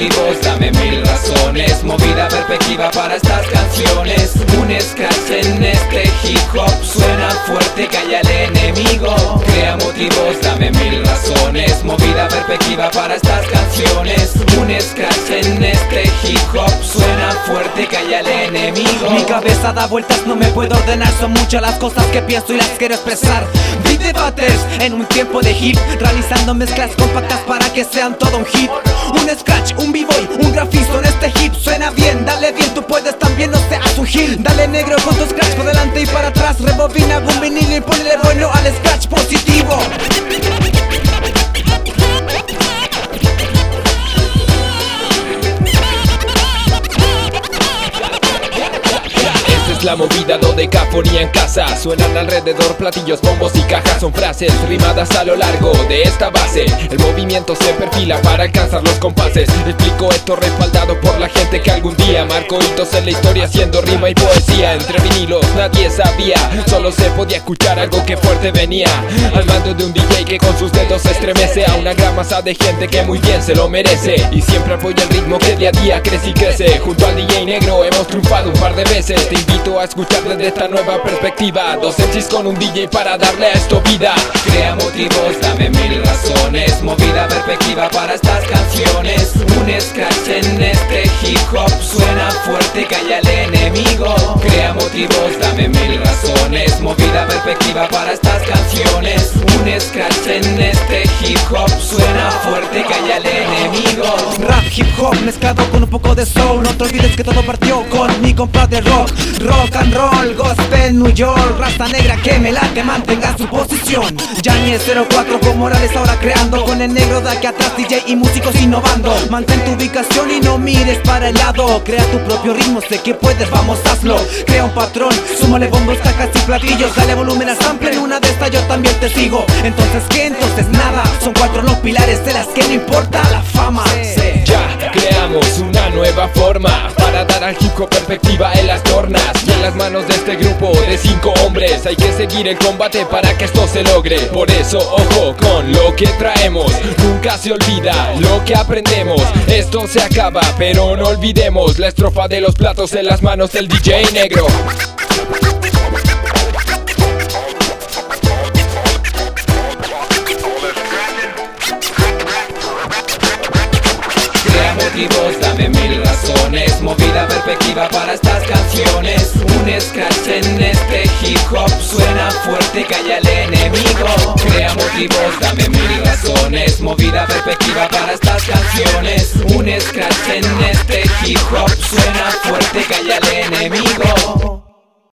Motivos, dame mil razones. Movida perspectiva para estas canciones. Un scratch en este hip hop Suena fuerte, calla el enemigo. Crea motivos, dame mil razones perspectiva para estas canciones. Un scratch en este hip hop. Suena fuerte, calla el enemigo. Mi cabeza da vueltas, no me puedo ordenar. Son muchas las cosas que pienso y las quiero expresar. Beat debaters en un tiempo de hip Realizando mezclas compactas para que sean todo un hit. Un scratch, un b-boy, un grafisto en este hip. Suena bien, dale bien, tú puedes también, no seas un gil. Dale negro con tu scratch por delante y para atrás. Rebobina un vinilo y ponle bueno al scratch positivo La movida no de en casa. Suenan alrededor platillos, bombos y cajas. Son frases rimadas a lo largo de esta base. El movimiento se perfila para alcanzar los compases. Explico esto respaldado por la gente que algún día Marcó hitos en la historia haciendo rima y poesía Entre vinilos. Nadie sabía Solo se podía escuchar algo que fuerte venía. Al mando de un DJ que con sus dedos estremece. A una gran masa de gente que muy bien se lo merece. Y siempre apoya el ritmo que día a día crece y crece. Junto al DJ negro hemos triunfado un par de veces. Te invito a escuchar desde esta nueva perspectiva. Dos MCs con un DJ para darle a esto vida. Crea motivos, dame mil razones. Movida perspectiva para estas canciones. Un scratch en este hip hop Suena fuerte, calla el enemigo. Crea motivos, dame mil razones. Movida perspectiva para estas canciones Scratch en este hip hop. Suena fuerte, calla el enemigo. Rap hip hop mezclado con un poco de soul. No te olvides que todo partió con mi compa de rock. Rock and roll, gospel, New York. Raza negra que me la que mantenga su posición. Yañez 04 con Morales ahora creando. Con el negro de aquí atrás DJ y músicos innovando. Mantén tu ubicación y no mires para el lado. Crea tu propio ritmo, sé que puedes, vamos hazlo. Crea un patrón, súmale bombos, cajas y platillos. Dale volumen a sample, en una de estas yo también te sigo Entonces qué, entonces nada. Son cuatro los pilares de las que no importa la fama. Ya creamos una nueva forma Para dar al hip perspectiva en las tornas. Y en las manos de este grupo de cinco hombres Hay que seguir el combate para que esto se logre. Por eso ojo con lo que traemos. Nunca se olvida lo que aprendemos. Esto se acaba pero no olvidemos La estrofa de los platos en las manos del DJ negro motivos, dame mil razones. Movida perspectiva para estas canciones. Un scratch en este hip hop Suena fuerte, calla el enemigo. Crea motivos, dame mil razones. Movida perspectiva para estas canciones. Un scratch en este hip hop Suena fuerte, calla el enemigo